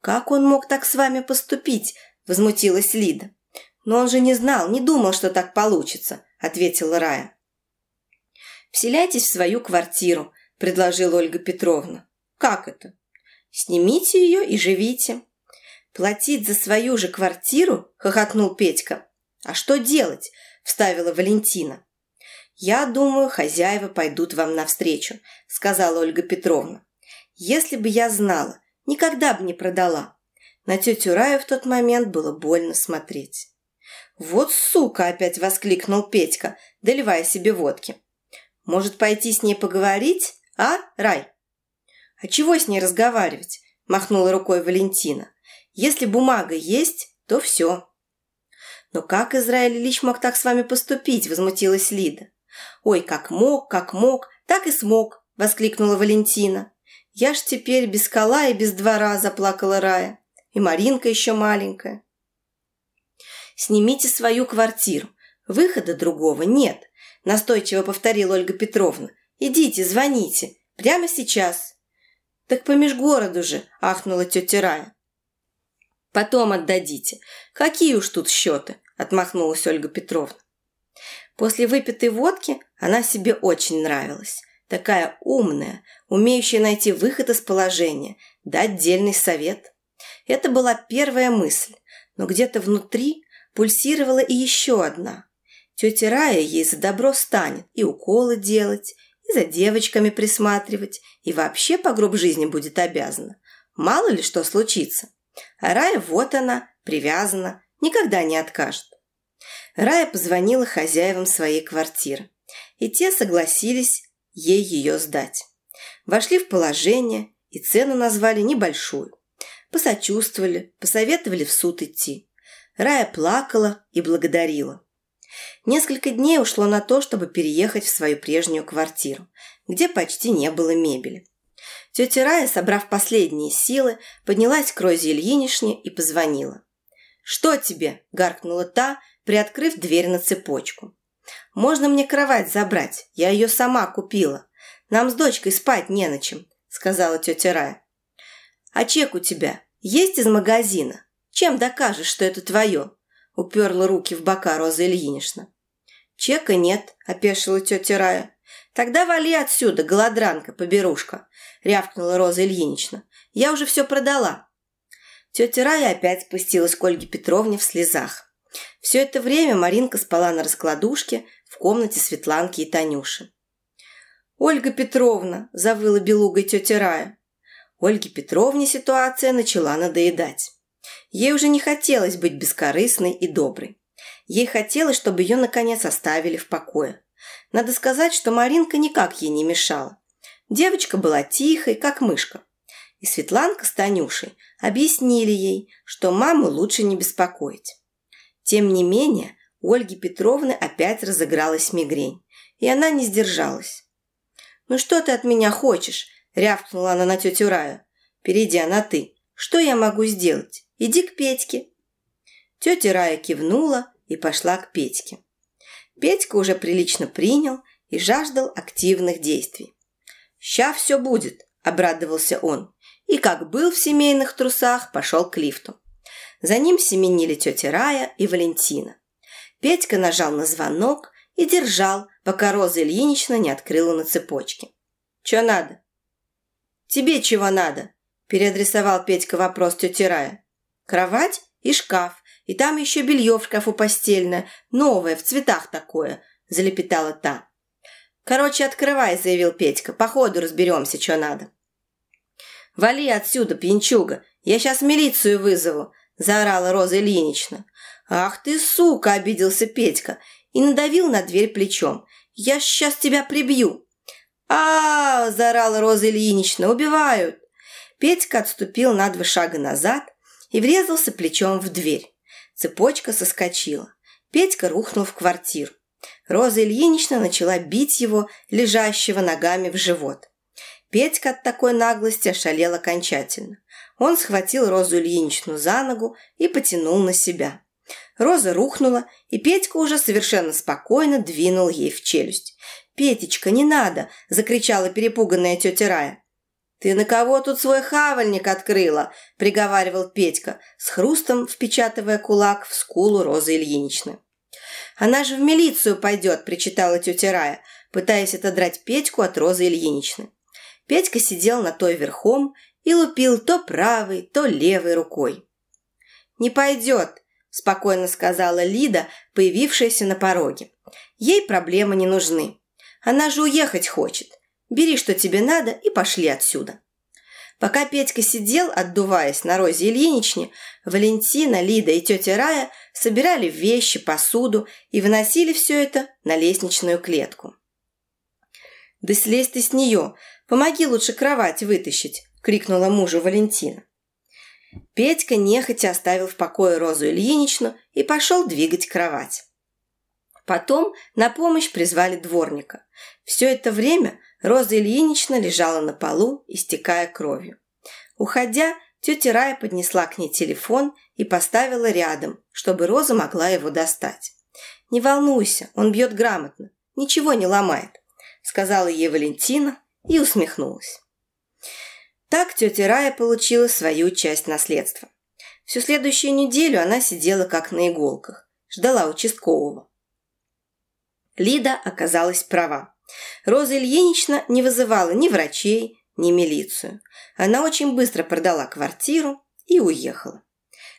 «Как он мог так с вами поступить?» – возмутилась Лида. «Но он же не знал, не думал, что так получится», – ответила Рая. «Вселяйтесь в свою квартиру», – предложила Ольга Петровна. «Как это?» «Снимите ее и живите». «Платить за свою же квартиру?» – хохотнул Петька. «А что делать?» – вставила Валентина. «Я думаю, хозяева пойдут вам навстречу», – сказала Ольга Петровна. «Если бы я знала, никогда бы не продала». На тетю Раю в тот момент было больно смотреть. «Вот сука!» – опять воскликнул Петька, доливая себе водки. «Может, пойти с ней поговорить, а, Рай?» «А чего с ней разговаривать?» – махнула рукой Валентина. «Если бумага есть, то все». «Но как Израиль Ильич мог так с вами поступить?» – возмутилась Лида. «Ой, как мог, как мог, так и смог!» – воскликнула Валентина. «Я ж теперь без кола и без двора!» – заплакала Рая. «И Маринка еще маленькая». «Снимите свою квартиру. Выхода другого нет», – настойчиво повторила Ольга Петровна. «Идите, звоните. Прямо сейчас». «Так по межгороду же!» – ахнула тетя Рая. «Потом отдадите. Какие уж тут счеты?» – отмахнулась Ольга Петровна. После выпитой водки она себе очень нравилась. Такая умная, умеющая найти выход из положения, дать дельный совет. Это была первая мысль, но где-то внутри пульсировала и еще одна. Тетя Рая ей за добро станет и уколы делать, и за девочками присматривать, и вообще по гроб жизни будет обязана. Мало ли что случится. А Рая вот она, привязана, никогда не откажет. Рая позвонила хозяевам своей квартиры, и те согласились ей ее сдать. Вошли в положение и цену назвали небольшую. Посочувствовали, посоветовали в суд идти. Рая плакала и благодарила. Несколько дней ушло на то, чтобы переехать в свою прежнюю квартиру, где почти не было мебели. Тетя Рая, собрав последние силы, поднялась к Розе Ильинишне и позвонила. «Что тебе?» – гаркнула та, приоткрыв дверь на цепочку. «Можно мне кровать забрать? Я ее сама купила. Нам с дочкой спать не на чем», – сказала тетя Рая. «А чек у тебя есть из магазина? Чем докажешь, что это твое?» – уперла руки в бока Роза Ильинична. «Чека нет», – опешила тетя Рая. «Тогда вали отсюда, голодранка, поберушка», – рявкнула Роза Ильинична. «Я уже все продала». Тетя Рая опять спустилась к Ольге Петровне в слезах. Все это время Маринка спала на раскладушке в комнате Светланки и Танюши. «Ольга Петровна!» – завыла белугой тетя Рая. Ольге Петровне ситуация начала надоедать. Ей уже не хотелось быть бескорыстной и доброй. Ей хотелось, чтобы ее наконец оставили в покое. Надо сказать, что Маринка никак ей не мешала. Девочка была тихой, как мышка. И Светланка с Танюшей объяснили ей, что маму лучше не беспокоить. Тем не менее, у Ольги Петровны опять разыгралась мигрень, и она не сдержалась. «Ну что ты от меня хочешь?» – рявкнула она на тетю Раю, перейдя на «ты». «Что я могу сделать? Иди к Петьке». Тетя Рая кивнула и пошла к Петьке. Петька уже прилично принял и жаждал активных действий. «Ща все будет», – обрадовался он, и, как был в семейных трусах, пошел к лифту. За ним семенили тетя Рая и Валентина. Петька нажал на звонок и держал, пока Роза Ильинична не открыла на цепочке. «Чё надо?» «Тебе чего надо?» – переадресовал Петька вопрос тете Рая. «Кровать и шкаф, и там еще белье в шкафу постельное, новое, в цветах такое», – залепетала та. «Короче, открывай», – заявил Петька. «По ходу разберемся, что надо». «Вали отсюда, пьянчуга, я сейчас милицию вызову», – заорала Роза Ильинична. «Ах ты, сука!» – обиделся Петька и надавил на дверь плечом. «Я сейчас тебя прибью!» а, -а, -а заорала Роза Ильинична. «Убивают!» Петька отступил на два шага назад и врезался плечом в дверь. Цепочка соскочила. Петька рухнул в квартиру. Роза Ильинична начала бить его, лежащего ногами в живот. Петька от такой наглости ошалел окончательно. Он схватил Розу Ильиничну за ногу и потянул на себя. Роза рухнула, и Петька уже совершенно спокойно двинул ей в челюсть. «Петечка, не надо!» – закричала перепуганная тетя Рая. «Ты на кого тут свой хавальник открыла?» – приговаривал Петька, с хрустом впечатывая кулак в скулу Розы Ильиничны. «Она же в милицию пойдет!» – причитала тетя Рая, пытаясь отодрать Петьку от Розы Ильиничны. Петька сидел на той верхом и лупил то правой, то левой рукой. «Не пойдет!» – спокойно сказала Лида, появившаяся на пороге. «Ей проблемы не нужны. Она же уехать хочет. Бери, что тебе надо, и пошли отсюда». Пока Петька сидел, отдуваясь на Розе Ильиничне, Валентина, Лида и тетя Рая собирали вещи, посуду и выносили все это на лестничную клетку. «Да слезь ты с нее! Помоги лучше кровать вытащить!» – крикнула мужу Валентина. Петька нехотя оставил в покое Розу Ильиничну и пошел двигать кровать. Потом на помощь призвали дворника. Все это время Роза Ильинична лежала на полу, истекая кровью. Уходя, тетя Рая поднесла к ней телефон и поставила рядом, чтобы Роза могла его достать. «Не волнуйся, он бьет грамотно, ничего не ломает», сказала ей Валентина и усмехнулась. Так тетя Рая получила свою часть наследства. Всю следующую неделю она сидела как на иголках, ждала участкового. Лида оказалась права. Роза Ильинична не вызывала ни врачей, ни милицию. Она очень быстро продала квартиру и уехала.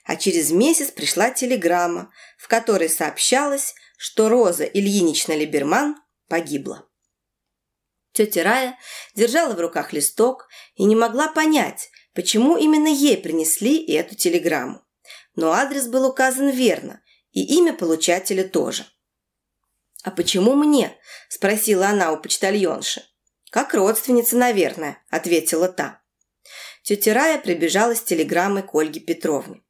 А через месяц пришла телеграмма, в которой сообщалось, что Роза Ильинична Либерман погибла. Тетя Рая держала в руках листок и не могла понять, почему именно ей принесли эту телеграмму. Но адрес был указан верно, и имя получателя тоже – «А почему мне?» – спросила она у почтальонши. «Как родственница, наверное», – ответила та. Тетя Рая прибежала с телеграммой к Ольге Петровне.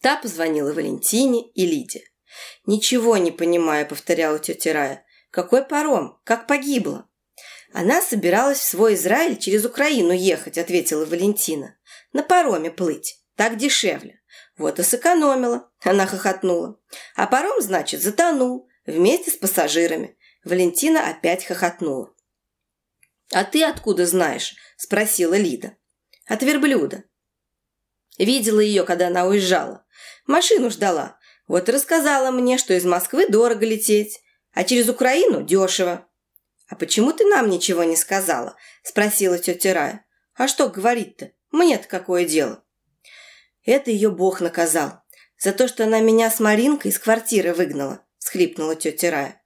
Та позвонила Валентине и Лиде. «Ничего не понимаю», – повторяла тетя Рая. «Какой паром? Как погибла?» «Она собиралась в свой Израиль через Украину ехать», – ответила Валентина. «На пароме плыть. Так дешевле». «Вот и сэкономила», – она хохотнула. «А паром, значит, затонул вместе с пассажирами. Валентина опять хохотнула. «А ты откуда знаешь?» – спросила Лида. «От верблюда». Видела ее, когда она уезжала. Машину ждала. Вот и рассказала мне, что из Москвы дорого лететь, а через Украину дешево. «А почему ты нам ничего не сказала?» – спросила тетя Рая. «А что говорить-то? Мне-то какое дело?» Это ее Бог наказал. За то, что она меня с Маринкой из квартиры выгнала схлипнула тетя Рая.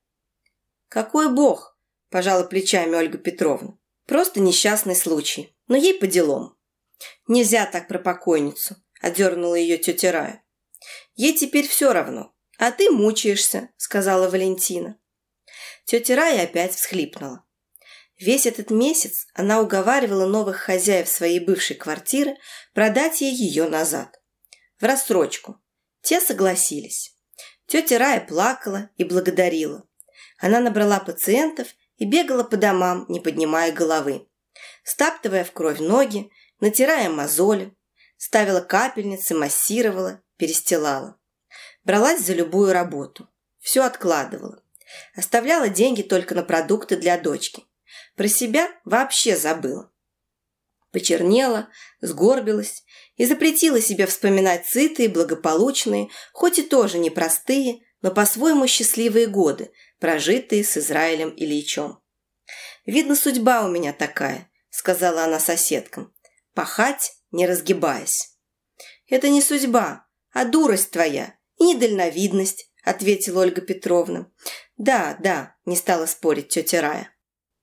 «Какой бог?» – пожала плечами Ольга Петровна. «Просто несчастный случай, но ей по делам». «Нельзя так про покойницу», – одернула ее тетя Рая. «Ей теперь все равно, а ты мучаешься», – сказала Валентина. Тетя Рая опять всхлипнула. Весь этот месяц она уговаривала новых хозяев своей бывшей квартиры продать ей ее назад. В рассрочку. Те согласились. Тетя Рая плакала и благодарила. Она набрала пациентов и бегала по домам, не поднимая головы. Стаптывая в кровь ноги, натирая мозоли, ставила капельницы, массировала, перестилала. Бралась за любую работу. Все откладывала. Оставляла деньги только на продукты для дочки. Про себя вообще забыла. Почернела, сгорбилась и запретила себе вспоминать сытые, благополучные, хоть и тоже непростые, но по-своему счастливые годы, прожитые с Израилем Ильичом. «Видно, судьба у меня такая», — сказала она соседкам. «Пахать, не разгибаясь». «Это не судьба, а дурость твоя и недальновидность», — ответила Ольга Петровна. «Да, да», — не стала спорить тетя Рая.